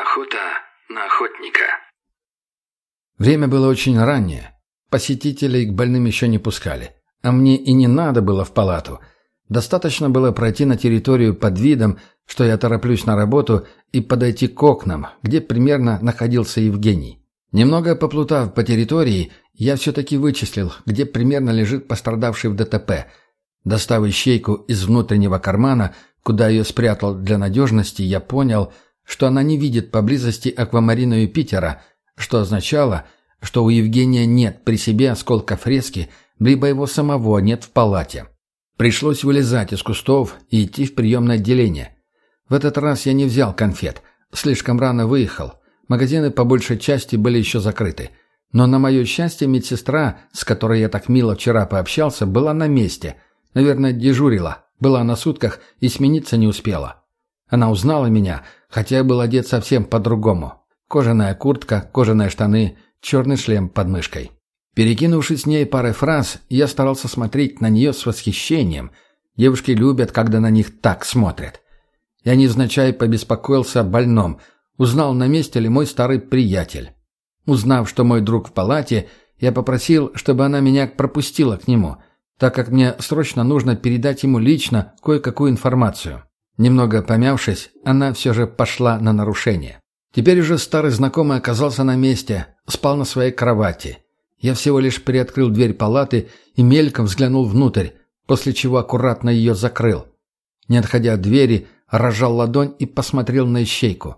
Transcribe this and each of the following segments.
Охота на охотника. Время было очень раннее. Посетителей к больным еще не пускали. А мне и не надо было в палату. Достаточно было пройти на территорию под видом, что я тороплюсь на работу, и подойти к окнам, где примерно находился Евгений. Немного поплутав по территории, я все-таки вычислил, где примерно лежит пострадавший в ДТП. Достав ищейку из внутреннего кармана, куда ее спрятал для надежности, я понял, что она не видит поблизости аквамарина Юпитера, что означало, что у Евгения нет при себе осколка фрески, либо его самого нет в палате. Пришлось вылезать из кустов и идти в приемное отделение. В этот раз я не взял конфет, слишком рано выехал. Магазины по большей части были еще закрыты. Но на мое счастье медсестра, с которой я так мило вчера пообщался, была на месте. Наверное, дежурила, была на сутках и смениться не успела. Она узнала меня, хотя я был одет совсем по-другому. Кожаная куртка, кожаные штаны, черный шлем под мышкой. Перекинувшись с ней парой фраз, я старался смотреть на нее с восхищением. Девушки любят, когда на них так смотрят. Я невзначай побеспокоился о больном, узнал, на месте ли мой старый приятель. Узнав, что мой друг в палате, я попросил, чтобы она меня пропустила к нему, так как мне срочно нужно передать ему лично кое-какую информацию. Немного помявшись, она все же пошла на нарушение. Теперь уже старый знакомый оказался на месте, спал на своей кровати. Я всего лишь приоткрыл дверь палаты и мельком взглянул внутрь, после чего аккуратно ее закрыл. Не отходя от двери, разжал ладонь и посмотрел на ищейку.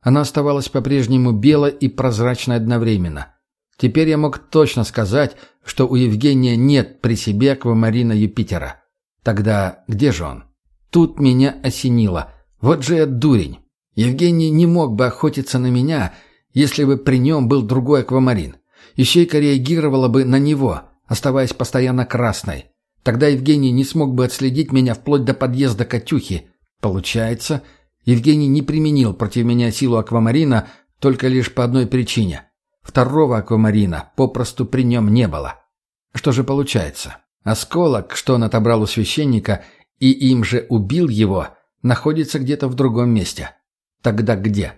Она оставалась по-прежнему белой и прозрачной одновременно. Теперь я мог точно сказать, что у Евгения нет при себе аквамарина Юпитера. Тогда где же он? Тут меня осенило. Вот же я дурень. Евгений не мог бы охотиться на меня, если бы при нем был другой аквамарин. Ищейка реагировала бы на него, оставаясь постоянно красной. Тогда Евгений не смог бы отследить меня вплоть до подъезда Катюхи. Получается, Евгений не применил против меня силу аквамарина только лишь по одной причине. Второго аквамарина попросту при нем не было. Что же получается? Осколок, что он отобрал у священника – и им же убил его, находится где-то в другом месте. Тогда где?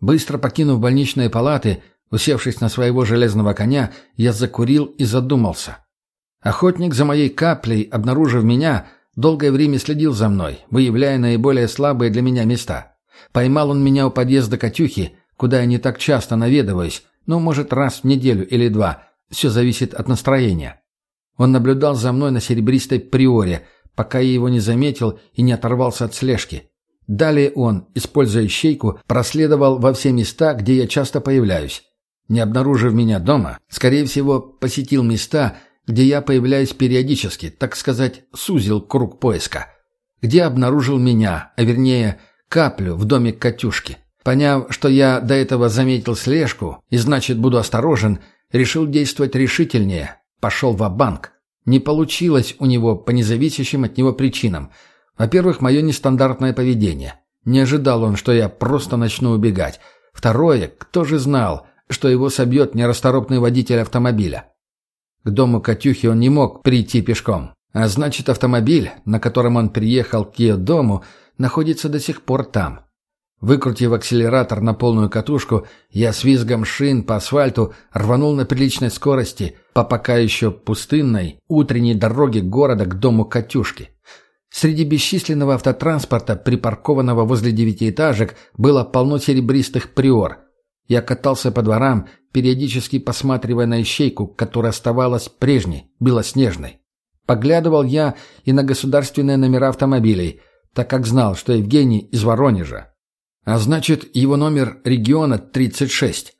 Быстро покинув больничные палаты, усевшись на своего железного коня, я закурил и задумался. Охотник за моей каплей, обнаружив меня, долгое время следил за мной, выявляя наиболее слабые для меня места. Поймал он меня у подъезда Катюхи, куда я не так часто наведываюсь, ну, может, раз в неделю или два. Все зависит от настроения. Он наблюдал за мной на серебристой приоре, пока я его не заметил и не оторвался от слежки. Далее он, используя щейку, проследовал во все места, где я часто появляюсь. Не обнаружив меня дома, скорее всего, посетил места, где я появляюсь периодически, так сказать, сузил круг поиска. Где обнаружил меня, а вернее, каплю в доме Катюшки. Поняв, что я до этого заметил слежку и значит буду осторожен, решил действовать решительнее. Пошел в банк не получилось у него по независящим от него причинам. Во-первых, мое нестандартное поведение. Не ожидал он, что я просто начну убегать. Второе, кто же знал, что его собьет нерасторопный водитель автомобиля? К дому Катюхи он не мог прийти пешком. А значит, автомобиль, на котором он приехал к ее дому, находится до сих пор там. Выкрутив акселератор на полную катушку, я с визгом шин по асфальту рванул на приличной скорости по пока еще пустынной утренней дороге города к дому Катюшки. Среди бесчисленного автотранспорта, припаркованного возле девятиэтажек, было полно серебристых приор. Я катался по дворам, периодически посматривая на ищейку, которая оставалась прежней, белоснежной. Поглядывал я и на государственные номера автомобилей, так как знал, что Евгений из Воронежа. А значит, его номер региона 36.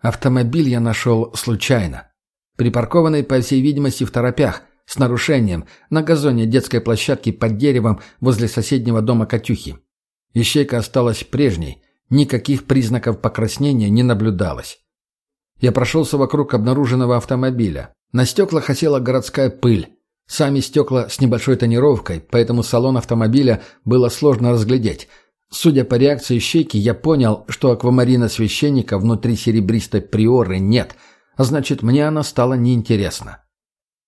Автомобиль я нашел случайно. Припаркованный, по всей видимости, в торопях, с нарушением, на газоне детской площадки под деревом возле соседнего дома Катюхи. Ищейка осталась прежней, никаких признаков покраснения не наблюдалось. Я прошелся вокруг обнаруженного автомобиля. На стеклах осела городская пыль. Сами стекла с небольшой тонировкой, поэтому салон автомобиля было сложно разглядеть – Судя по реакции щеки, я понял, что аквамарина священника внутри серебристой приоры нет, а значит, мне она стала неинтересна.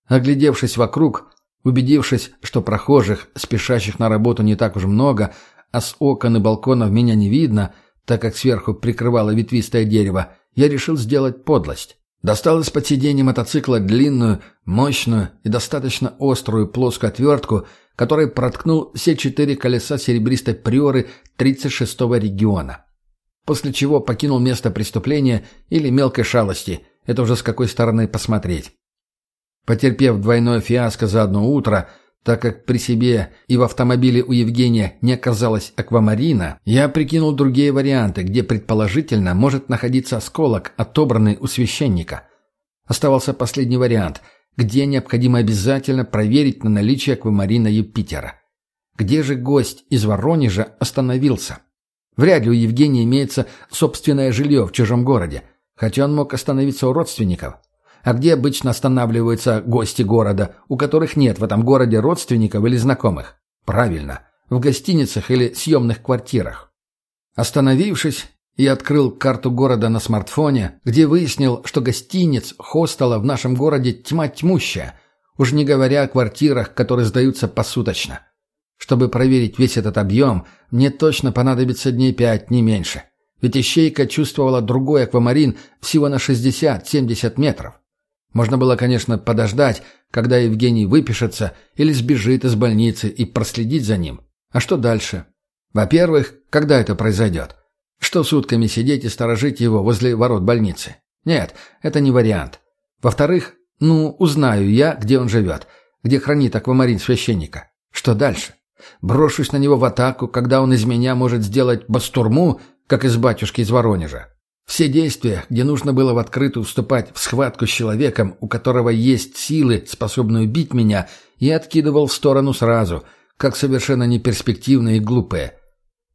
Оглядевшись вокруг, убедившись, что прохожих, спешащих на работу не так уж много, а с окон и балконов меня не видно, так как сверху прикрывало ветвистое дерево, я решил сделать подлость. Достал из-под сиденья мотоцикла длинную, мощную и достаточно острую плоскую отвертку, которой проткнул все четыре колеса серебристой приоры 36-го региона. После чего покинул место преступления или мелкой шалости, это уже с какой стороны посмотреть. Потерпев двойное фиаско за одно утро, так как при себе и в автомобиле у Евгения не оказалось аквамарина, я прикинул другие варианты, где предположительно может находиться осколок, отобранный у священника. Оставался последний вариант, где необходимо обязательно проверить на наличие аквамарина Юпитера. Где же гость из Воронежа остановился? Вряд ли у Евгения имеется собственное жилье в чужом городе, хотя он мог остановиться у родственников. А где обычно останавливаются гости города, у которых нет в этом городе родственников или знакомых? Правильно, в гостиницах или съемных квартирах. Остановившись, я открыл карту города на смартфоне, где выяснил, что гостиниц, хостела в нашем городе тьма тьмущая, уж не говоря о квартирах, которые сдаются посуточно. Чтобы проверить весь этот объем, мне точно понадобится дней пять, не меньше. Ведь ищейка чувствовала другой аквамарин всего на 60-70 метров. Можно было, конечно, подождать, когда Евгений выпишется или сбежит из больницы и проследить за ним. А что дальше? Во-первых, когда это произойдет? Что сутками сидеть и сторожить его возле ворот больницы? Нет, это не вариант. Во-вторых, ну, узнаю я, где он живет, где хранит аквамарин священника. Что дальше? Брошусь на него в атаку, когда он из меня может сделать бастурму, как из батюшки из Воронежа. Все действия, где нужно было в открытую вступать в схватку с человеком, у которого есть силы, способные убить меня, я откидывал в сторону сразу, как совершенно неперспективные и глупые.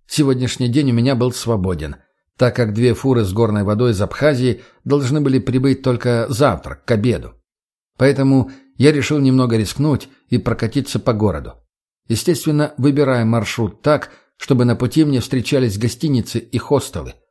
Сегодняшний день у меня был свободен, так как две фуры с горной водой из Абхазии должны были прибыть только завтра, к обеду. Поэтому я решил немного рискнуть и прокатиться по городу. Естественно, выбирая маршрут так, чтобы на пути мне встречались гостиницы и хостелы –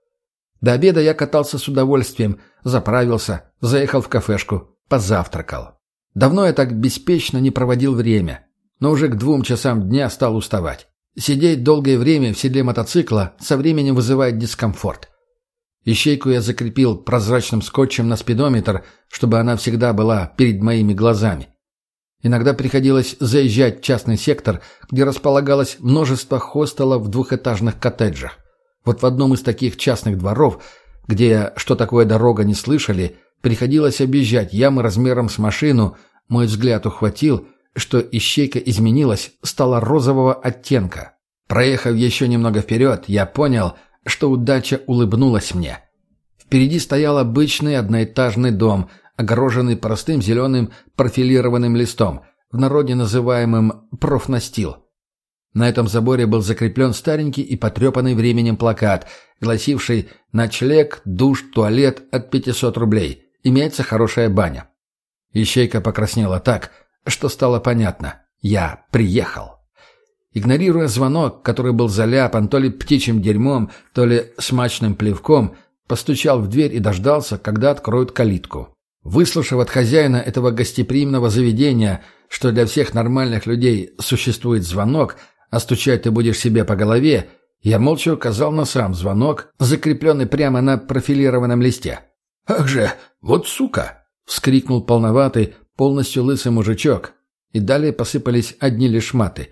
до обеда я катался с удовольствием, заправился, заехал в кафешку, позавтракал. Давно я так беспечно не проводил время, но уже к двум часам дня стал уставать. Сидеть долгое время в седле мотоцикла со временем вызывает дискомфорт. Ищейку я закрепил прозрачным скотчем на спидометр, чтобы она всегда была перед моими глазами. Иногда приходилось заезжать в частный сектор, где располагалось множество хостелов в двухэтажных коттеджах. Вот в одном из таких частных дворов, где что такое дорога не слышали, приходилось объезжать ямы размером с машину, мой взгляд ухватил, что ищейка изменилась, стала розового оттенка. Проехав еще немного вперед, я понял, что удача улыбнулась мне. Впереди стоял обычный одноэтажный дом, огороженный простым зеленым профилированным листом, в народе называемым «профнастил». На этом заборе был закреплен старенький и потрепанный временем плакат, гласивший «Ночлег, душ, туалет от 500 рублей. Имеется хорошая баня». Ищейка покраснела так, что стало понятно. «Я приехал». Игнорируя звонок, который был заляпан то ли птичьим дерьмом, то ли смачным плевком, постучал в дверь и дождался, когда откроют калитку. Выслушав от хозяина этого гостеприимного заведения, что для всех нормальных людей существует звонок – а стучать ты будешь себе по голове, я молча указал на сам звонок, закрепленный прямо на профилированном листе. «Ах же, вот сука!» — вскрикнул полноватый, полностью лысый мужичок, и далее посыпались одни лишь маты.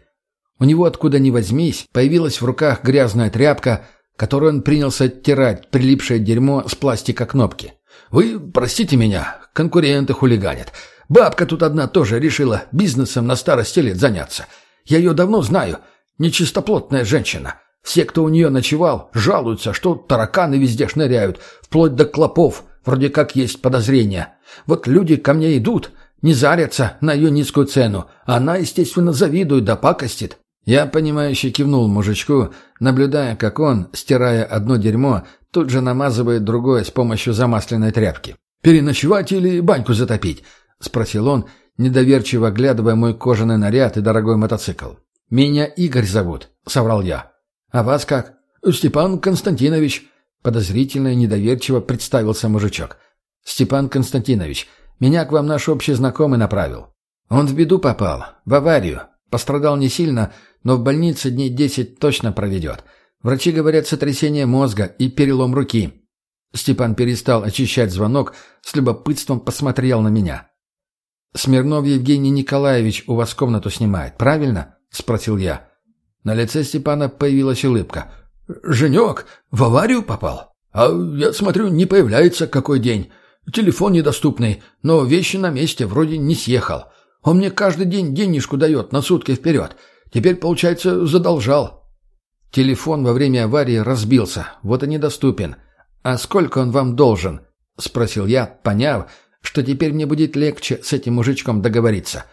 У него откуда ни возьмись появилась в руках грязная тряпка, которую он принялся оттирать прилипшее дерьмо с пластика кнопки. «Вы простите меня, конкуренты хулиганят. Бабка тут одна тоже решила бизнесом на старости лет заняться. Я ее давно знаю, Нечистоплотная женщина. Все, кто у нее ночевал, жалуются, что тараканы везде шныряют, вплоть до клопов, вроде как есть подозрения. Вот люди ко мне идут, не зарятся на ее низкую цену, она, естественно, завидует да пакостит. Я, понимающе кивнул мужичку, наблюдая, как он, стирая одно дерьмо, тут же намазывает другое с помощью замасленной тряпки. «Переночевать или баньку затопить?» — спросил он, недоверчиво оглядывая мой кожаный наряд и дорогой мотоцикл. «Меня Игорь зовут», — соврал я. «А вас как?» «Степан Константинович», — подозрительно и недоверчиво представился мужичок. «Степан Константинович, меня к вам наш общий знакомый направил. Он в беду попал, в аварию. Пострадал не сильно, но в больнице дней десять точно проведет. Врачи говорят сотрясение мозга и перелом руки». Степан перестал очищать звонок, с любопытством посмотрел на меня. «Смирнов Евгений Николаевич у вас комнату снимает, правильно?» — спросил я. На лице Степана появилась улыбка. «Женек, в аварию попал? А я смотрю, не появляется какой день. Телефон недоступный, но вещи на месте, вроде не съехал. Он мне каждый день денежку дает на сутки вперед. Теперь, получается, задолжал». «Телефон во время аварии разбился, вот и недоступен. А сколько он вам должен?» — спросил я, поняв, что теперь мне будет легче с этим мужичком договориться.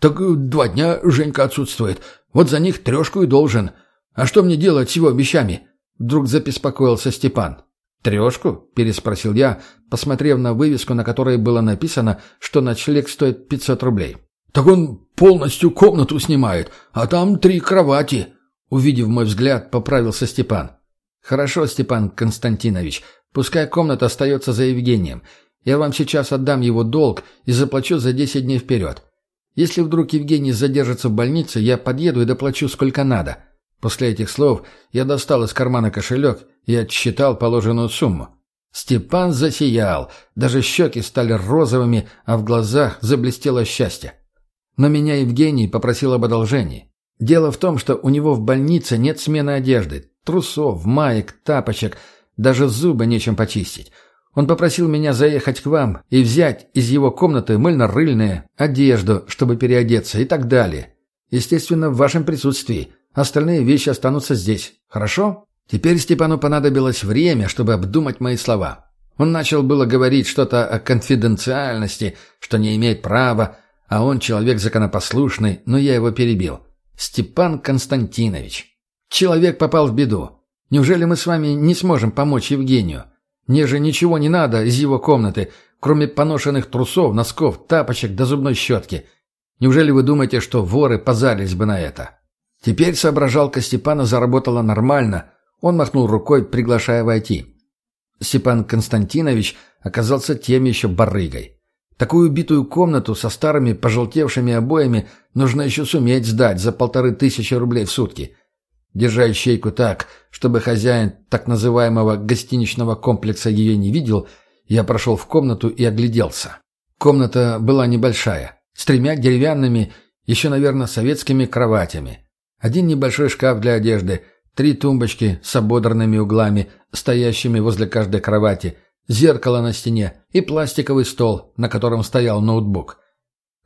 «Так два дня Женька отсутствует. Вот за них трешку и должен. А что мне делать с его вещами?» Вдруг забеспокоился Степан. «Трешку?» – переспросил я, посмотрев на вывеску, на которой было написано, что ночлег стоит 500 рублей. «Так он полностью комнату снимает, а там три кровати!» Увидев мой взгляд, поправился Степан. «Хорошо, Степан Константинович, пускай комната остается за Евгением. Я вам сейчас отдам его долг и заплачу за 10 дней вперед. Если вдруг Евгений задержится в больнице, я подъеду и доплачу сколько надо. После этих слов я достал из кармана кошелек и отсчитал положенную сумму. Степан засиял, даже щеки стали розовыми, а в глазах заблестело счастье. Но меня Евгений попросил об одолжении. Дело в том, что у него в больнице нет смены одежды, трусов, маек, тапочек, даже зубы нечем почистить. Он попросил меня заехать к вам и взять из его комнаты мыльно-рыльные, одежду, чтобы переодеться и так далее. Естественно, в вашем присутствии. Остальные вещи останутся здесь. Хорошо? Теперь Степану понадобилось время, чтобы обдумать мои слова. Он начал было говорить что-то о конфиденциальности, что не имеет права, а он человек законопослушный, но я его перебил. Степан Константинович. Человек попал в беду. Неужели мы с вами не сможем помочь Евгению? Мне же ничего не надо из его комнаты, кроме поношенных трусов, носков, тапочек до зубной щетки. Неужели вы думаете, что воры позарились бы на это? Теперь соображалка Степана заработала нормально. Он махнул рукой, приглашая войти. Степан Константинович оказался тем еще барыгой. Такую убитую комнату со старыми пожелтевшими обоями нужно еще суметь сдать за полторы тысячи рублей в сутки. Держа ищейку так, чтобы хозяин так называемого гостиничного комплекса ее не видел, я прошел в комнату и огляделся. Комната была небольшая, с тремя деревянными, еще, наверное, советскими кроватями. Один небольшой шкаф для одежды, три тумбочки с ободранными углами, стоящими возле каждой кровати, зеркало на стене и пластиковый стол, на котором стоял ноутбук.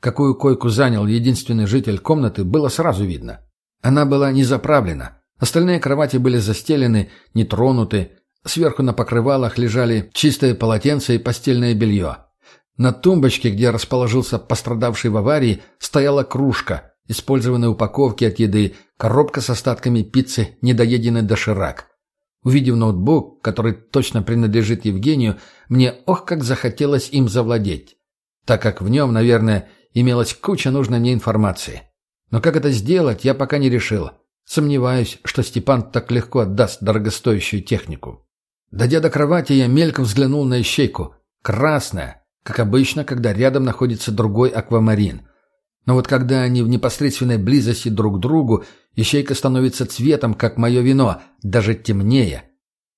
Какую койку занял единственный житель комнаты, было сразу видно. Она была не заправлена, Остальные кровати были застелены, не тронуты. Сверху на покрывалах лежали чистые полотенца и постельное белье. На тумбочке, где расположился пострадавший в аварии, стояла кружка, использованные упаковки от еды, коробка с остатками пиццы, недоеденный доширак. Увидев ноутбук, который точно принадлежит Евгению, мне ох как захотелось им завладеть, так как в нем, наверное, имелась куча нужной мне информации. Но как это сделать, я пока не решил. Сомневаюсь, что Степан так легко отдаст дорогостоящую технику. Дойдя до кровати, я мельком взглянул на ищейку. Красная, как обычно, когда рядом находится другой аквамарин. Но вот когда они в непосредственной близости друг к другу, ищейка становится цветом, как мое вино, даже темнее.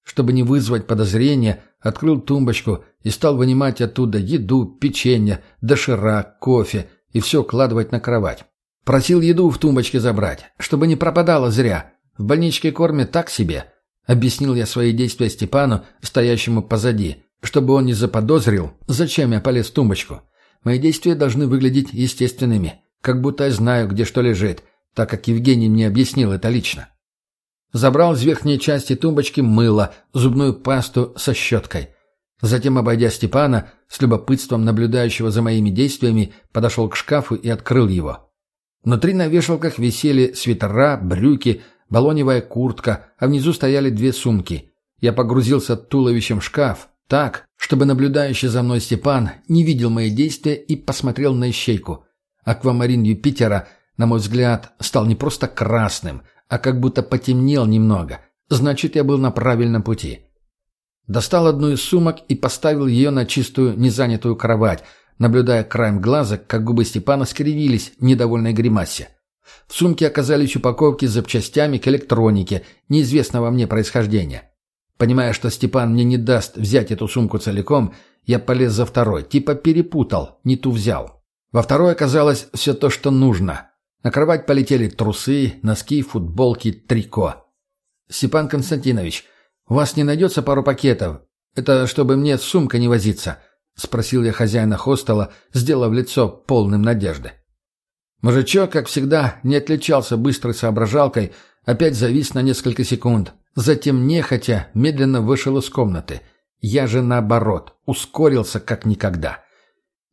Чтобы не вызвать подозрения, открыл тумбочку и стал вынимать оттуда еду, печенье, доширак, кофе и все кладывать на кровать. Просил еду в тумбочке забрать, чтобы не пропадало зря. В больничке кормят так себе. Объяснил я свои действия Степану, стоящему позади, чтобы он не заподозрил, зачем я полез в тумбочку. Мои действия должны выглядеть естественными, как будто я знаю, где что лежит, так как Евгений мне объяснил это лично. Забрал из верхней части тумбочки мыло, зубную пасту со щеткой. Затем, обойдя Степана, с любопытством наблюдающего за моими действиями, подошел к шкафу и открыл его. Внутри на вешалках висели свитера, брюки, балоневая куртка, а внизу стояли две сумки. Я погрузился туловищем в шкаф, так, чтобы наблюдающий за мной Степан не видел мои действия и посмотрел на ищейку. Аквамарин Юпитера, на мой взгляд, стал не просто красным, а как будто потемнел немного. Значит, я был на правильном пути. Достал одну из сумок и поставил ее на чистую, незанятую кровать – наблюдая краем глаза, как губы Степана скривились в недовольной гримасе. В сумке оказались упаковки с запчастями к электронике, неизвестного мне происхождения. Понимая, что Степан мне не даст взять эту сумку целиком, я полез за второй, типа перепутал, не ту взял. Во второй оказалось все то, что нужно. На кровать полетели трусы, носки, футболки, трико. «Степан Константинович, у вас не найдется пару пакетов? Это чтобы мне сумка не возиться?» — спросил я хозяина хостела, сделав лицо полным надежды. Мужичок, как всегда, не отличался быстрой соображалкой, опять завис на несколько секунд. Затем, нехотя, медленно вышел из комнаты. Я же, наоборот, ускорился как никогда.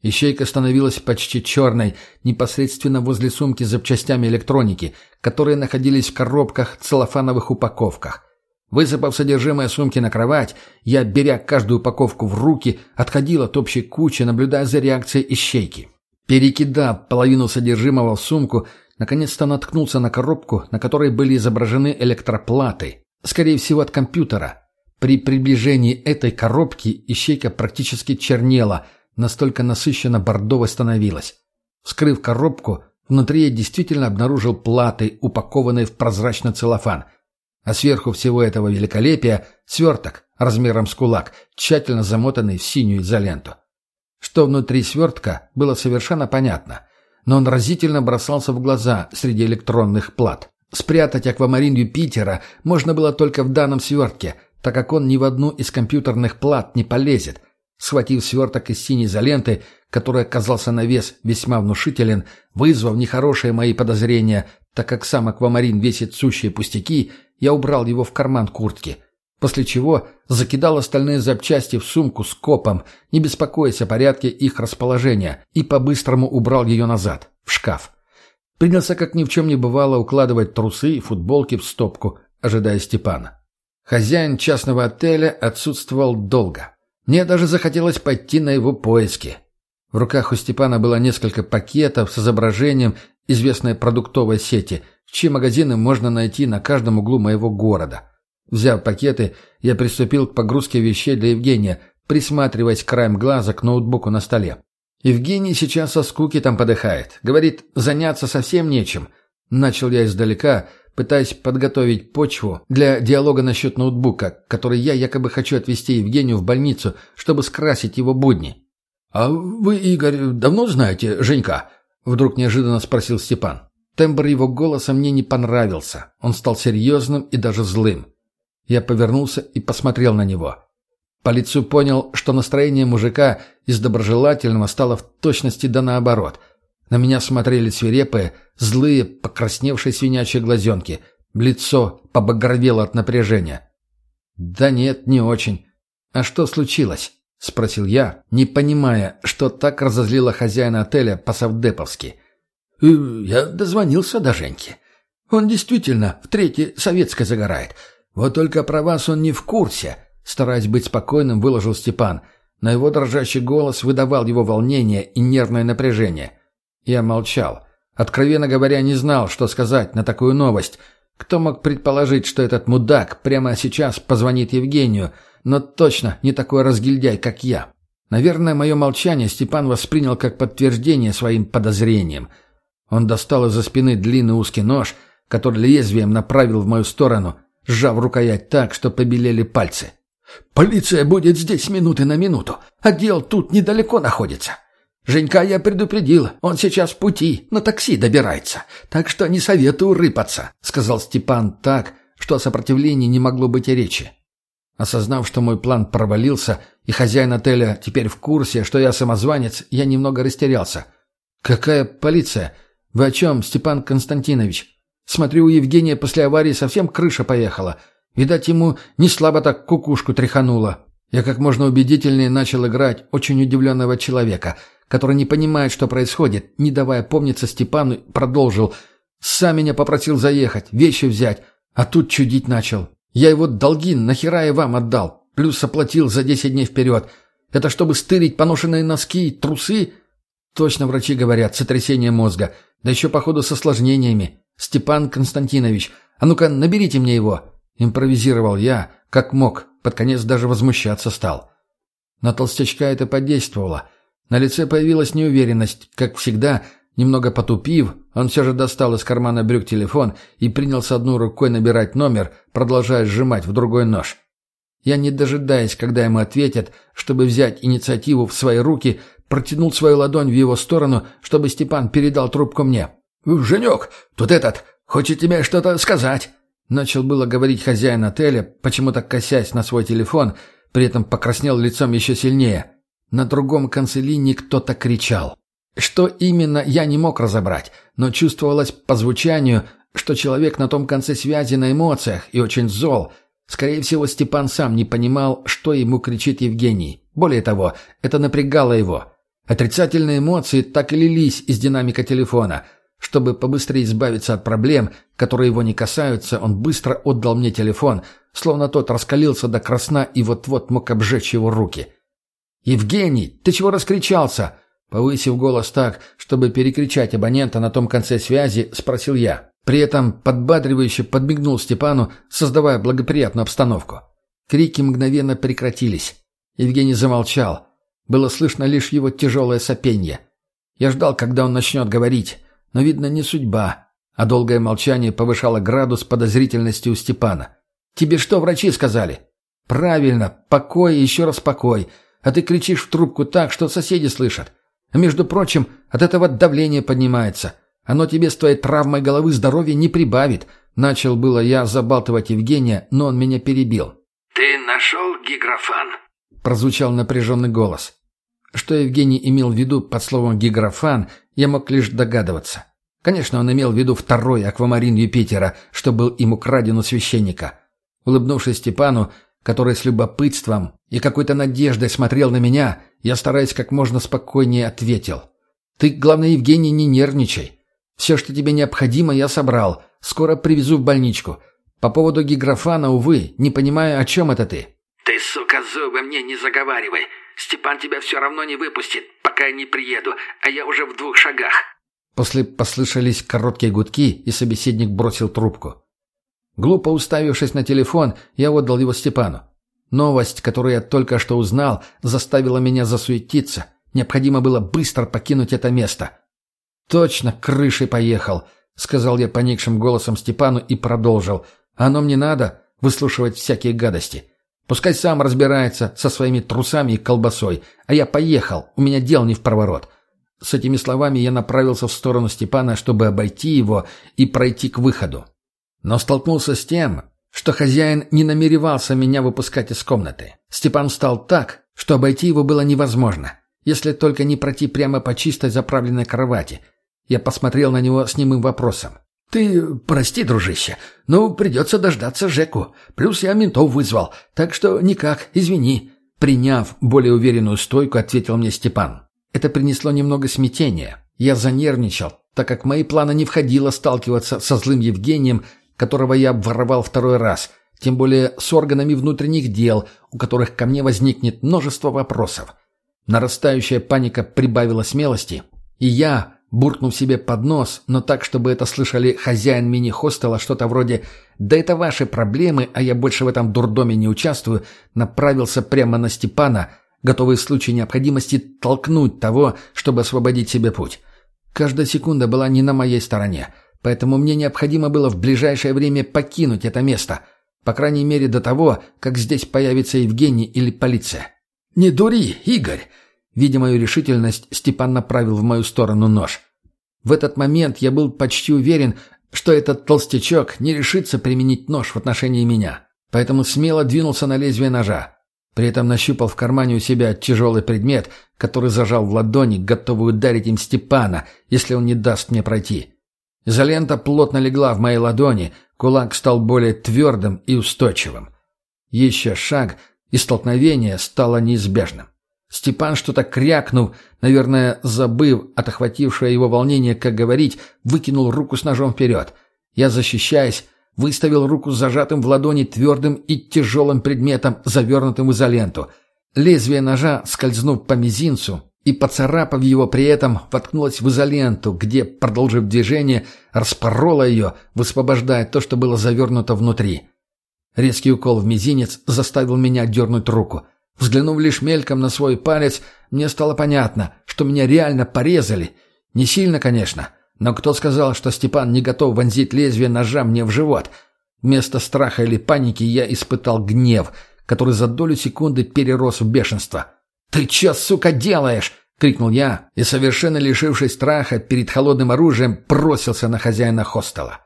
Ищейка становилась почти черной, непосредственно возле сумки с запчастями электроники, которые находились в коробках, целлофановых упаковках. Высыпав содержимое сумки на кровать, я, беря каждую упаковку в руки, отходил от общей кучи, наблюдая за реакцией ищейки. Перекидав половину содержимого в сумку, наконец-то наткнулся на коробку, на которой были изображены электроплаты, скорее всего от компьютера. При приближении этой коробки ищейка практически чернела, настолько насыщенно бордово становилась. Вскрыв коробку, внутри я действительно обнаружил платы, упакованные в прозрачный целлофан – а сверху всего этого великолепия сверток размером с кулак, тщательно замотанный в синюю изоленту. Что внутри свертка, было совершенно понятно, но он разительно бросался в глаза среди электронных плат. Спрятать аквамарин Юпитера можно было только в данном свертке, так как он ни в одну из компьютерных плат не полезет. Схватив сверток из синей изоленты, который оказался на вес весьма внушителен, вызвав нехорошие мои подозрения, так как сам аквамарин весит сущие пустяки, я убрал его в карман куртки, после чего закидал остальные запчасти в сумку с копом, не беспокоясь о порядке их расположения, и по-быстрому убрал ее назад, в шкаф. Принялся, как ни в чем не бывало, укладывать трусы и футболки в стопку, ожидая Степана. Хозяин частного отеля отсутствовал долго. Мне даже захотелось пойти на его поиски. В руках у Степана было несколько пакетов с изображением известной продуктовой сети, чьи магазины можно найти на каждом углу моего города. Взяв пакеты, я приступил к погрузке вещей для Евгения, присматриваясь краем глаза к ноутбуку на столе. Евгений сейчас со скуки там подыхает. Говорит, заняться совсем нечем. Начал я издалека, пытаясь подготовить почву для диалога насчет ноутбука, который я якобы хочу отвезти Евгению в больницу, чтобы скрасить его будни. «А вы, Игорь, давно знаете Женька?» — вдруг неожиданно спросил Степан. Тембр его голоса мне не понравился. Он стал серьезным и даже злым. Я повернулся и посмотрел на него. По лицу понял, что настроение мужика из доброжелательного стало в точности да наоборот. На меня смотрели свирепые, злые, покрасневшие свинячьи глазенки. Лицо побагровело от напряжения. «Да нет, не очень. А что случилось?» — спросил я, не понимая, что так разозлило хозяина отеля по-савдеповски. «Э, «Я дозвонился до Женьки. Он действительно в третьей советской загорает. Вот только про вас он не в курсе», — стараясь быть спокойным, выложил Степан. На его дрожащий голос выдавал его волнение и нервное напряжение. Я молчал. Откровенно говоря, не знал, что сказать на такую новость. Кто мог предположить, что этот мудак прямо сейчас позвонит Евгению, но точно не такой разгильдяй, как я. Наверное, мое молчание Степан воспринял как подтверждение своим подозрениям. Он достал из-за спины длинный узкий нож, который лезвием направил в мою сторону, сжав рукоять так, что побелели пальцы. «Полиция будет здесь минуты на минуту. Отдел тут недалеко находится. Женька я предупредил, он сейчас в пути, на такси добирается, так что не советую рыпаться», — сказал Степан так, что о сопротивлении не могло быть и речи. Осознав, что мой план провалился, и хозяин отеля теперь в курсе, что я самозванец, я немного растерялся. «Какая полиция?» «Вы о чем, Степан Константинович? Смотрю, у Евгения после аварии совсем крыша поехала. Видать, ему не слабо так кукушку тряхануло». Я как можно убедительнее начал играть очень удивленного человека, который не понимает, что происходит, не давая помниться Степану, продолжил. «Сам меня попросил заехать, вещи взять, а тут чудить начал. Я его долги нахера и вам отдал, плюс оплатил за десять дней вперед. Это чтобы стырить поношенные носки, трусы?» «Точно врачи говорят, сотрясение мозга». Да еще, походу, с осложнениями. Степан Константинович, а ну-ка, наберите мне его. Импровизировал я, как мог, под конец даже возмущаться стал. На толстячка это подействовало. На лице появилась неуверенность, как всегда, Немного потупив, он все же достал из кармана брюк телефон и принялся одной рукой набирать номер, продолжая сжимать в другой нож. Я, не дожидаясь, когда ему ответят, чтобы взять инициативу в свои руки, протянул свою ладонь в его сторону, чтобы Степан передал трубку мне. «Женек, тут этот, хочет тебе что-то сказать!» Начал было говорить хозяин отеля, почему-то косясь на свой телефон, при этом покраснел лицом еще сильнее. На другом конце линии кто-то кричал. Что именно, я не мог разобрать, но чувствовалось по звучанию, что человек на том конце связи на эмоциях и очень зол. Скорее всего, Степан сам не понимал, что ему кричит Евгений. Более того, это напрягало его. Отрицательные эмоции так и лились из динамика телефона. Чтобы побыстрее избавиться от проблем, которые его не касаются, он быстро отдал мне телефон, словно тот раскалился до красна и вот-вот мог обжечь его руки. «Евгений, ты чего раскричался?» Повысив голос так, чтобы перекричать абонента на том конце связи, спросил я. При этом подбадривающе подмигнул Степану, создавая благоприятную обстановку. Крики мгновенно прекратились. Евгений замолчал. Было слышно лишь его тяжелое сопенье. Я ждал, когда он начнет говорить, но, видно, не судьба, а долгое молчание повышало градус подозрительности у Степана. «Тебе что врачи сказали?» «Правильно, покой и еще раз покой, а ты кричишь в трубку так, что соседи слышат. А между прочим, от этого давление поднимается. Оно тебе с твоей травмой головы здоровья не прибавит. Начал было я забалтывать Евгения, но он меня перебил. «Ты нашел гиграфан?» Прозвучал напряженный голос. Что Евгений имел в виду под словом «гиграфан», я мог лишь догадываться. Конечно, он имел в виду второй аквамарин Юпитера, что был им украден у священника. Улыбнувшись Степану, который с любопытством и какой-то надеждой смотрел на меня, я, стараясь как можно спокойнее, ответил. «Ты, главное, Евгений, не нервничай. Все, что тебе необходимо, я собрал. Скоро привезу в больничку. По поводу гиграфана, увы, не понимаю, о чем это ты». «Ты, сука, зубы мне не заговаривай. Степан тебя все равно не выпустит, пока я не приеду, а я уже в двух шагах». После послышались короткие гудки, и собеседник бросил трубку. Глупо уставившись на телефон, я отдал его Степану. Новость, которую я только что узнал, заставила меня засуетиться. Необходимо было быстро покинуть это место. «Точно, крышей поехал», — сказал я поникшим голосом Степану и продолжил. «Оно мне надо выслушивать всякие гадости. Пускай сам разбирается со своими трусами и колбасой, а я поехал, у меня дел не в проворот». С этими словами я направился в сторону Степана, чтобы обойти его и пройти к выходу. Но столкнулся с тем, что хозяин не намеревался меня выпускать из комнаты. Степан встал так, что обойти его было невозможно, если только не пройти прямо по чистой заправленной кровати. Я посмотрел на него с немым вопросом. «Ты прости, дружище, но придется дождаться Жеку. Плюс я ментов вызвал, так что никак, извини». Приняв более уверенную стойку, ответил мне Степан. Это принесло немного смятения. Я занервничал, так как в мои планы не входило сталкиваться со злым Евгением, которого я обворовал второй раз, тем более с органами внутренних дел, у которых ко мне возникнет множество вопросов. Нарастающая паника прибавила смелости, и я, буркнув себе под нос, но так, чтобы это слышали хозяин мини-хостела, что-то вроде «Да это ваши проблемы, а я больше в этом дурдоме не участвую», направился прямо на Степана, готовый в случае необходимости толкнуть того, чтобы освободить себе путь. Каждая секунда была не на моей стороне — Поэтому мне необходимо было в ближайшее время покинуть это место. По крайней мере до того, как здесь появится Евгений или полиция. «Не дури, Игорь!» Видя мою решительность, Степан направил в мою сторону нож. В этот момент я был почти уверен, что этот толстячок не решится применить нож в отношении меня. Поэтому смело двинулся на лезвие ножа. При этом нащупал в кармане у себя тяжелый предмет, который зажал в ладони, готовый ударить им Степана, если он не даст мне пройти. Изолента плотно легла в моей ладони, кулак стал более твердым и устойчивым. Еще шаг, и столкновение стало неизбежным. Степан, что-то крякнув, наверное, забыв от охватившего его волнения, как говорить, выкинул руку с ножом вперед. Я, защищаясь, выставил руку с зажатым в ладони твердым и тяжелым предметом, завернутым в изоленту. Лезвие ножа, скользнув по мизинцу, и, поцарапав его при этом, воткнулась в изоленту, где, продолжив движение, распорола ее, высвобождая то, что было завернуто внутри. Резкий укол в мизинец заставил меня дернуть руку. Взглянув лишь мельком на свой палец, мне стало понятно, что меня реально порезали, Не сильно, конечно, но кто сказал, что Степан не готов вонзить лезвие ножа мне в живот? Вместо страха или паники я испытал гнев, который за долю секунды перерос в бешенство. «Ты чё, сука, делаешь?» — крикнул я и, совершенно лишившись страха перед холодным оружием, бросился на хозяина хостела.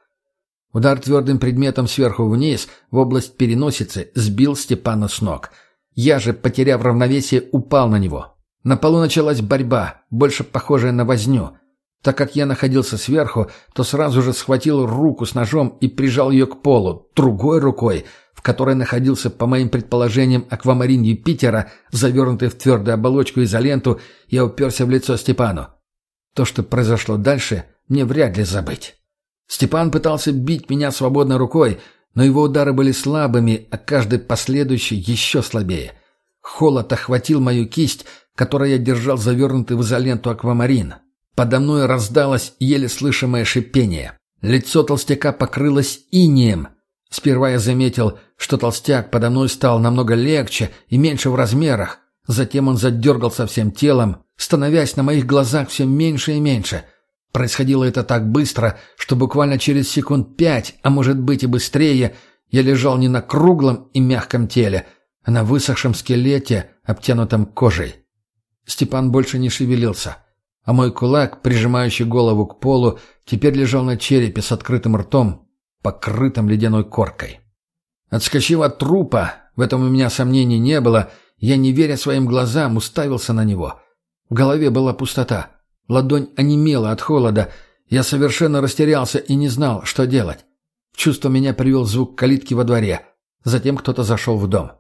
Удар твердым предметом сверху вниз в область переносицы сбил Степана с ног. Я же, потеряв равновесие, упал на него. На полу началась борьба, больше похожая на возню. Так как я находился сверху, то сразу же схватил руку с ножом и прижал ее к полу, другой рукой, в которой находился, по моим предположениям, аквамарин Юпитера, завернутый в твердую оболочку изоленту, я уперся в лицо Степану. То, что произошло дальше, мне вряд ли забыть. Степан пытался бить меня свободной рукой, но его удары были слабыми, а каждый последующий еще слабее. Холод охватил мою кисть, которой я держал завернутый в изоленту аквамарин. Подо мной раздалось еле слышимое шипение. Лицо толстяка покрылось инеем. Сперва я заметил, что толстяк подо мной стал намного легче и меньше в размерах. Затем он задергался всем телом, становясь на моих глазах все меньше и меньше. Происходило это так быстро, что буквально через секунд пять, а может быть и быстрее, я лежал не на круглом и мягком теле, а на высохшем скелете, обтянутом кожей. Степан больше не шевелился а мой кулак, прижимающий голову к полу, теперь лежал на черепе с открытым ртом, покрытым ледяной коркой. Отскочив от трупа, в этом у меня сомнений не было, я, не веря своим глазам, уставился на него. В голове была пустота. Ладонь онемела от холода. Я совершенно растерялся и не знал, что делать. В чувство меня привел звук калитки во дворе. Затем кто-то зашел в дом.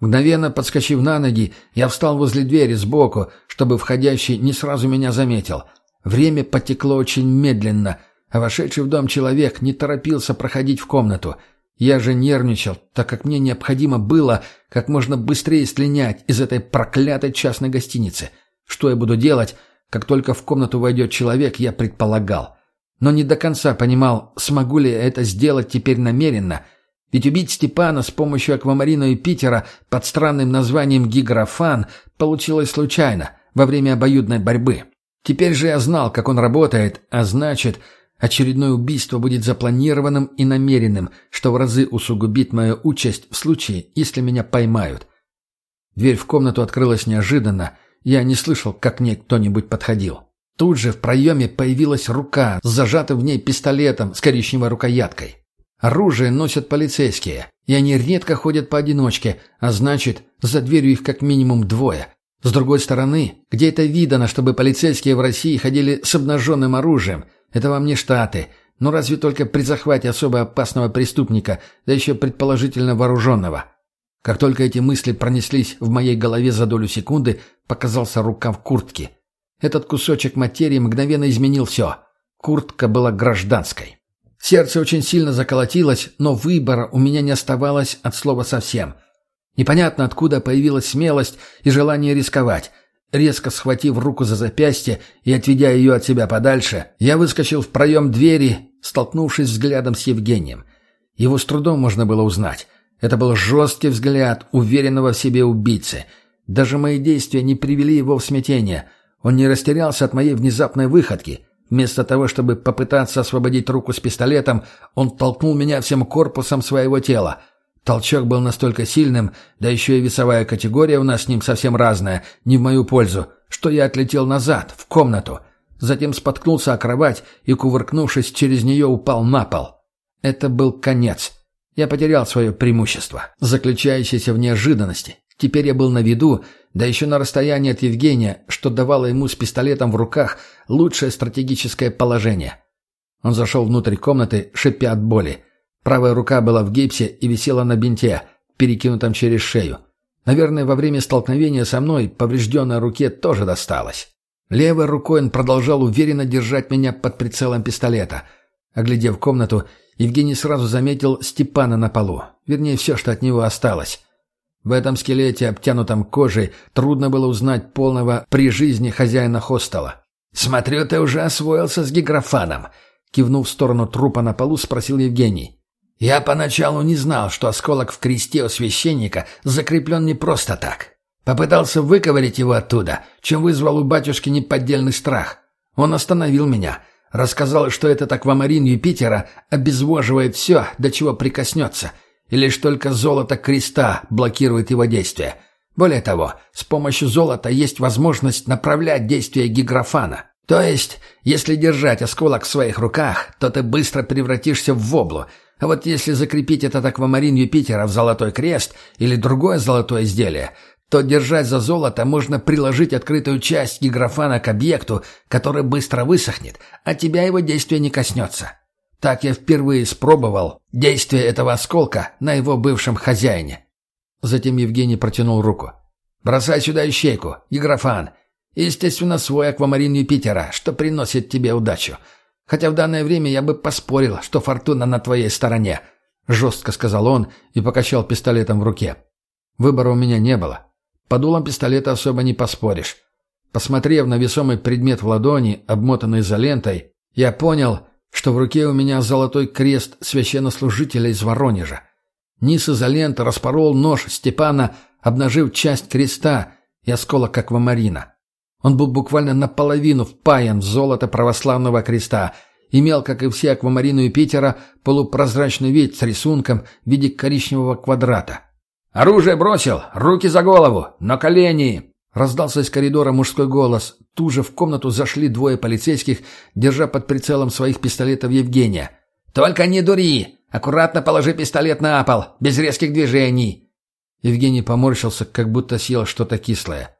Мгновенно подскочив на ноги, я встал возле двери сбоку, чтобы входящий не сразу меня заметил. Время потекло очень медленно, а вошедший в дом человек не торопился проходить в комнату. Я же нервничал, так как мне необходимо было как можно быстрее слинять из этой проклятой частной гостиницы. Что я буду делать, как только в комнату войдет человек, я предполагал. Но не до конца понимал, смогу ли я это сделать теперь намеренно — ведь убить Степана с помощью аквамарина и Питера под странным названием «Гиграфан» получилось случайно, во время обоюдной борьбы. Теперь же я знал, как он работает, а значит, очередное убийство будет запланированным и намеренным, что в разы усугубит мою участь в случае, если меня поймают. Дверь в комнату открылась неожиданно, я не слышал, как к ней кто-нибудь подходил. Тут же в проеме появилась рука с в ней пистолетом с коричневой рукояткой. Оружие носят полицейские, и они редко ходят поодиночке, а значит, за дверью их как минимум двое. С другой стороны, где это видано, чтобы полицейские в России ходили с обнаженным оружием? Это вам не Штаты, но разве только при захвате особо опасного преступника, да еще предположительно вооруженного. Как только эти мысли пронеслись в моей голове за долю секунды, показался рукав куртки. Этот кусочек материи мгновенно изменил все. Куртка была гражданской. Сердце очень сильно заколотилось, но выбора у меня не оставалось от слова совсем. Непонятно, откуда появилась смелость и желание рисковать. Резко схватив руку за запястье и отведя ее от себя подальше, я выскочил в проем двери, столкнувшись взглядом с Евгением. Его с трудом можно было узнать. Это был жесткий взгляд уверенного в себе убийцы. Даже мои действия не привели его в смятение. Он не растерялся от моей внезапной выходки — Вместо того, чтобы попытаться освободить руку с пистолетом, он толкнул меня всем корпусом своего тела. Толчок был настолько сильным, да еще и весовая категория у нас с ним совсем разная, не в мою пользу, что я отлетел назад, в комнату. Затем споткнулся о кровать и, кувыркнувшись через нее, упал на пол. Это был конец. Я потерял свое преимущество, заключающееся в неожиданности. Теперь я был на виду, да еще на расстоянии от Евгения, что давало ему с пистолетом в руках лучшее стратегическое положение. Он зашел внутрь комнаты, шипя от боли. Правая рука была в гипсе и висела на бинте, перекинутом через шею. Наверное, во время столкновения со мной поврежденной руке тоже досталось. Левой рукой он продолжал уверенно держать меня под прицелом пистолета. Оглядев комнату, Евгений сразу заметил Степана на полу. Вернее, все, что от него осталось. В этом скелете, обтянутом кожей, трудно было узнать полного при жизни хозяина хостела. «Смотрю, ты уже освоился с гиграфаном», — кивнув в сторону трупа на полу, спросил Евгений. «Я поначалу не знал, что осколок в кресте у священника закреплен не просто так. Попытался выковырять его оттуда, чем вызвал у батюшки неподдельный страх. Он остановил меня. Рассказал, что этот аквамарин Юпитера обезвоживает все, до чего прикоснется, и лишь только золото креста блокирует его действие. Более того, с помощью золота есть возможность направлять действие гигрофана. То есть, если держать осколок в своих руках, то ты быстро превратишься в воблу, а вот если закрепить этот аквамарин Юпитера в золотой крест или другое золотое изделие, то держать за золото можно приложить открытую часть гигрофана к объекту, который быстро высохнет, а тебя его действие не коснется. Так я впервые спробовал действие этого осколка на его бывшем хозяине. Затем Евгений протянул руку. «Бросай сюда ищейку, гигрофан. естественно, свой аквамарин Юпитера, что приносит тебе удачу. Хотя в данное время я бы поспорил, что фортуна на твоей стороне», — жестко сказал он и покачал пистолетом в руке. Выбора у меня не было. По дулам пистолета особо не поспоришь. Посмотрев на весомый предмет в ладони, обмотанный изолентой, я понял, что в руке у меня золотой крест священнослужителя из Воронежа. Низ изоленты распорол нож Степана, обнажив часть креста и осколок аквамарина. Он был буквально наполовину впаян в золото православного креста, имел, как и все аквамарины Юпитера, полупрозрачный вид с рисунком в виде коричневого квадрата. «Оружие бросил! Руки за голову! На колени!» Раздался из коридора мужской голос. Тут же в комнату зашли двое полицейских, держа под прицелом своих пистолетов Евгения. «Только не дури! Аккуратно положи пистолет на пол, без резких движений!» Евгений поморщился, как будто съел что-то кислое.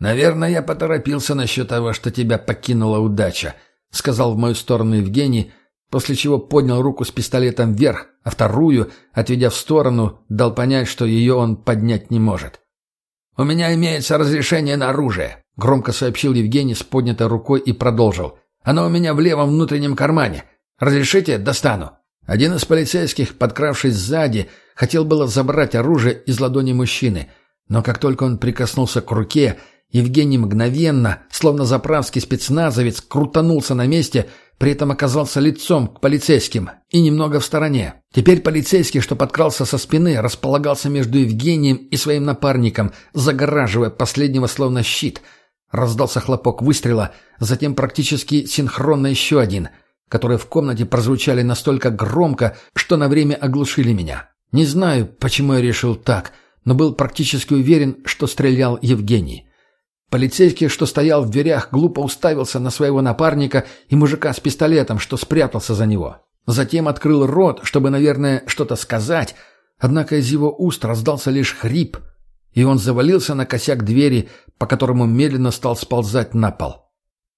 «Наверное, я поторопился насчет того, что тебя покинула удача», — сказал в мою сторону Евгений, после чего поднял руку с пистолетом вверх, а вторую, отведя в сторону, дал понять, что ее он поднять не может. «У меня имеется разрешение на оружие», — громко сообщил Евгений с поднятой рукой и продолжил. «Оно у меня в левом внутреннем кармане. Разрешите? Достану». Один из полицейских, подкравшись сзади, хотел было забрать оружие из ладони мужчины, но как только он прикоснулся к руке, Евгений мгновенно, словно заправский спецназовец, крутанулся на месте, при этом оказался лицом к полицейским и немного в стороне. Теперь полицейский, что подкрался со спины, располагался между Евгением и своим напарником, загораживая последнего словно щит. Раздался хлопок выстрела, затем практически синхронно еще один, которые в комнате прозвучали настолько громко, что на время оглушили меня. Не знаю, почему я решил так, но был практически уверен, что стрелял Евгений. Полицейский, что стоял в дверях, глупо уставился на своего напарника и мужика с пистолетом, что спрятался за него. Затем открыл рот, чтобы, наверное, что-то сказать, однако из его уст раздался лишь хрип, и он завалился на косяк двери, по которому медленно стал сползать на пол.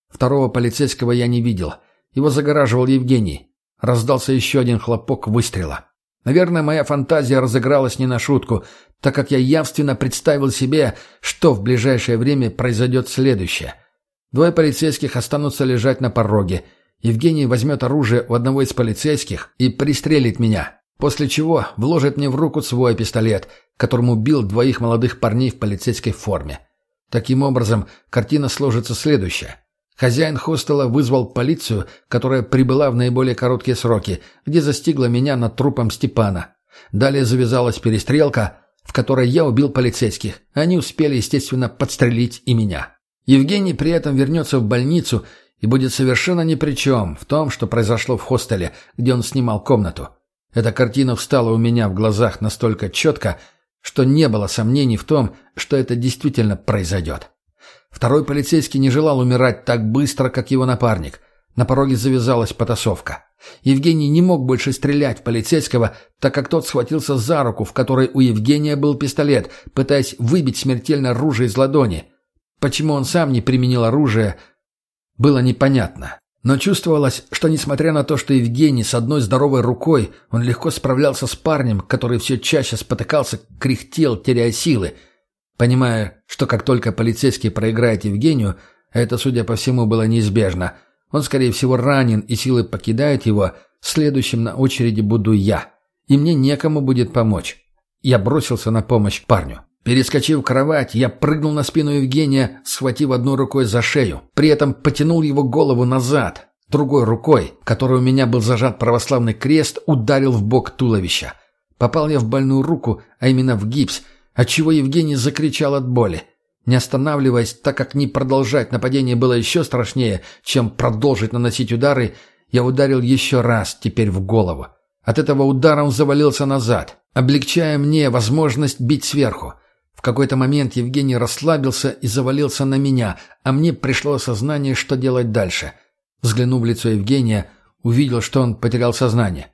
Второго полицейского я не видел. Его загораживал Евгений. Раздался еще один хлопок выстрела. Наверное, моя фантазия разыгралась не на шутку, так как я явственно представил себе, что в ближайшее время произойдет следующее. Двое полицейских останутся лежать на пороге. Евгений возьмет оружие у одного из полицейских и пристрелит меня, после чего вложит мне в руку свой пистолет, которым убил двоих молодых парней в полицейской форме. Таким образом, картина сложится следующая. Хозяин хостела вызвал полицию, которая прибыла в наиболее короткие сроки, где застигла меня над трупом Степана. Далее завязалась перестрелка, в которой я убил полицейских. Они успели, естественно, подстрелить и меня. Евгений при этом вернется в больницу и будет совершенно ни при чем в том, что произошло в хостеле, где он снимал комнату. Эта картина встала у меня в глазах настолько четко, что не было сомнений в том, что это действительно произойдет. Второй полицейский не желал умирать так быстро, как его напарник. На пороге завязалась потасовка. Евгений не мог больше стрелять в полицейского, так как тот схватился за руку, в которой у Евгения был пистолет, пытаясь выбить смертельно оружие из ладони. Почему он сам не применил оружие, было непонятно. Но чувствовалось, что несмотря на то, что Евгений с одной здоровой рукой, он легко справлялся с парнем, который все чаще спотыкался, кряхтел, теряя силы – Понимая, что как только полицейский проиграет Евгению, это, судя по всему, было неизбежно, он, скорее всего, ранен и силы покидают его, следующим на очереди буду я. И мне некому будет помочь. Я бросился на помощь парню. Перескочив кровать, я прыгнул на спину Евгения, схватив одной рукой за шею. При этом потянул его голову назад. Другой рукой, которой у меня был зажат православный крест, ударил в бок туловища. Попал я в больную руку, а именно в гипс – отчего Евгений закричал от боли. Не останавливаясь, так как не продолжать нападение было еще страшнее, чем продолжить наносить удары, я ударил еще раз, теперь в голову. От этого удара он завалился назад, облегчая мне возможность бить сверху. В какой-то момент Евгений расслабился и завалился на меня, а мне пришло осознание, что делать дальше. Взглянув в лицо Евгения, увидел, что он потерял сознание.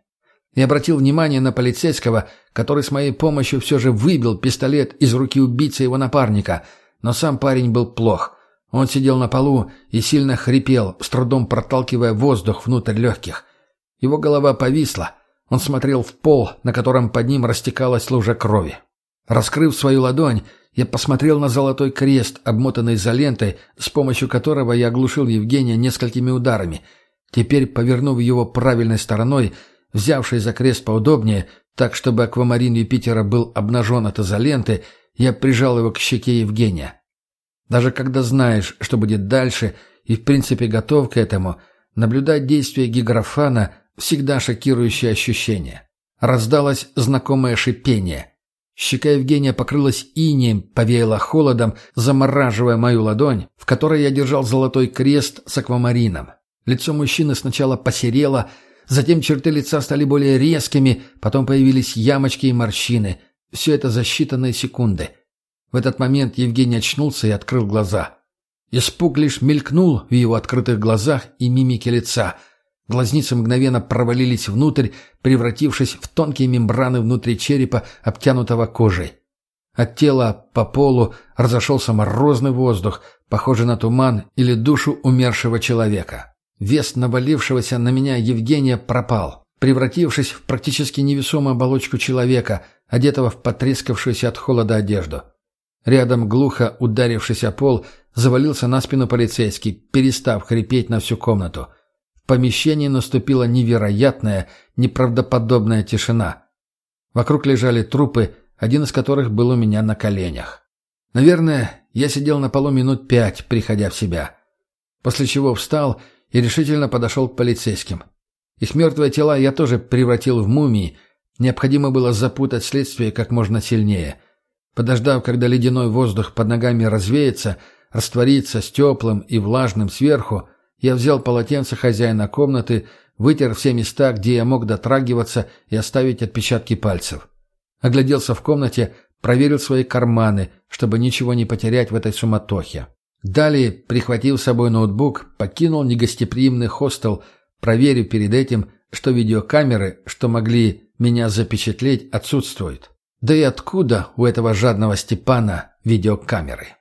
И обратил внимание на полицейского, который с моей помощью все же выбил пистолет из руки убийцы его напарника. Но сам парень был плох. Он сидел на полу и сильно хрипел, с трудом проталкивая воздух внутрь легких. Его голова повисла. Он смотрел в пол, на котором под ним растекалась лужа крови. Раскрыв свою ладонь, я посмотрел на золотой крест, обмотанный изолентой, с помощью которого я оглушил Евгения несколькими ударами. Теперь, повернув его правильной стороной, взявший за крест поудобнее, так, чтобы аквамарин Юпитера был обнажен от изоленты, я прижал его к щеке Евгения. Даже когда знаешь, что будет дальше, и в принципе готов к этому, наблюдать действия гиграфана – всегда шокирующее ощущение. Раздалось знакомое шипение – Щека Евгения покрылась инеем, повеяла холодом, замораживая мою ладонь, в которой я держал золотой крест с аквамарином. Лицо мужчины сначала посерело, затем черты лица стали более резкими, потом появились ямочки и морщины. Все это за считанные секунды. В этот момент Евгений очнулся и открыл глаза. Испуг лишь мелькнул в его открытых глазах и мимике лица — Глазницы мгновенно провалились внутрь, превратившись в тонкие мембраны внутри черепа, обтянутого кожей. От тела по полу разошелся морозный воздух, похожий на туман или душу умершего человека. Вес навалившегося на меня Евгения пропал, превратившись в практически невесомую оболочку человека, одетого в потрескавшуюся от холода одежду. Рядом, глухо ударившись о пол, завалился на спину полицейский, перестав хрипеть на всю комнату — в помещении наступила невероятная, неправдоподобная тишина. Вокруг лежали трупы, один из которых был у меня на коленях. Наверное, я сидел на полу минут пять, приходя в себя. После чего встал и решительно подошел к полицейским. Их мертвые тела я тоже превратил в мумии. Необходимо было запутать следствие как можно сильнее. Подождав, когда ледяной воздух под ногами развеется, растворится с теплым и влажным сверху, я взял полотенце хозяина комнаты, вытер все места, где я мог дотрагиваться и оставить отпечатки пальцев. Огляделся в комнате, проверил свои карманы, чтобы ничего не потерять в этой суматохе. Далее, прихватив с собой ноутбук, покинул негостеприимный хостел, проверив перед этим, что видеокамеры, что могли меня запечатлеть, отсутствуют. Да и откуда у этого жадного Степана видеокамеры?